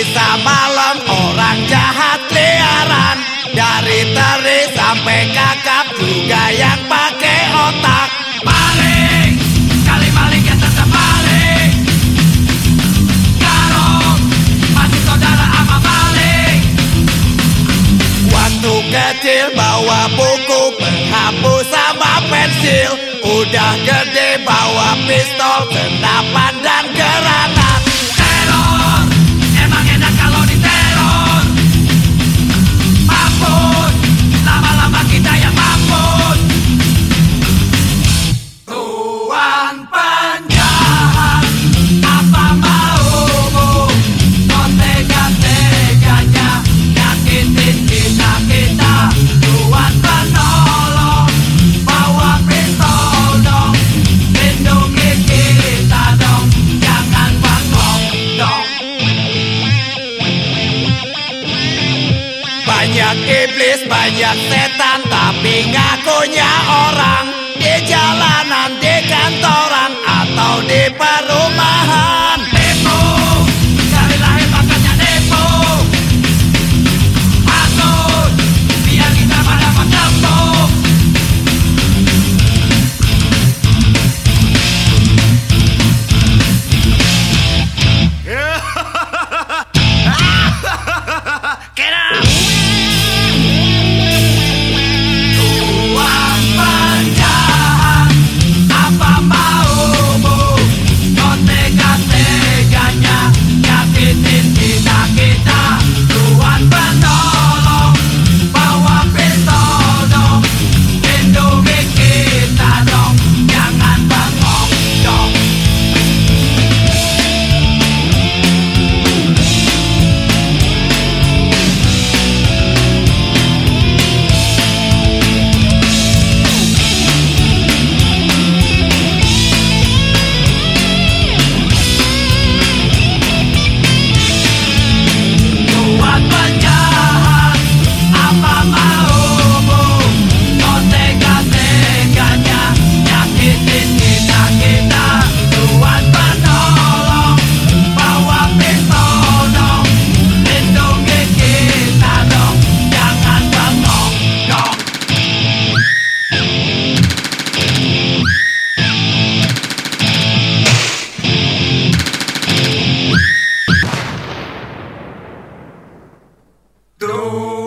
Bisa malam orang jahat liaran. Dari teri sampai kakap juga yang pakai otak. Maling, kali maling ya tetap maling. Garong, masih saudara sama maling. Waktu kecil bawa buku penghapus sama pensil. Udah gede bawa pistol kenapa Banyak iblis, banyak setan Tapi ngakunya orang Dom.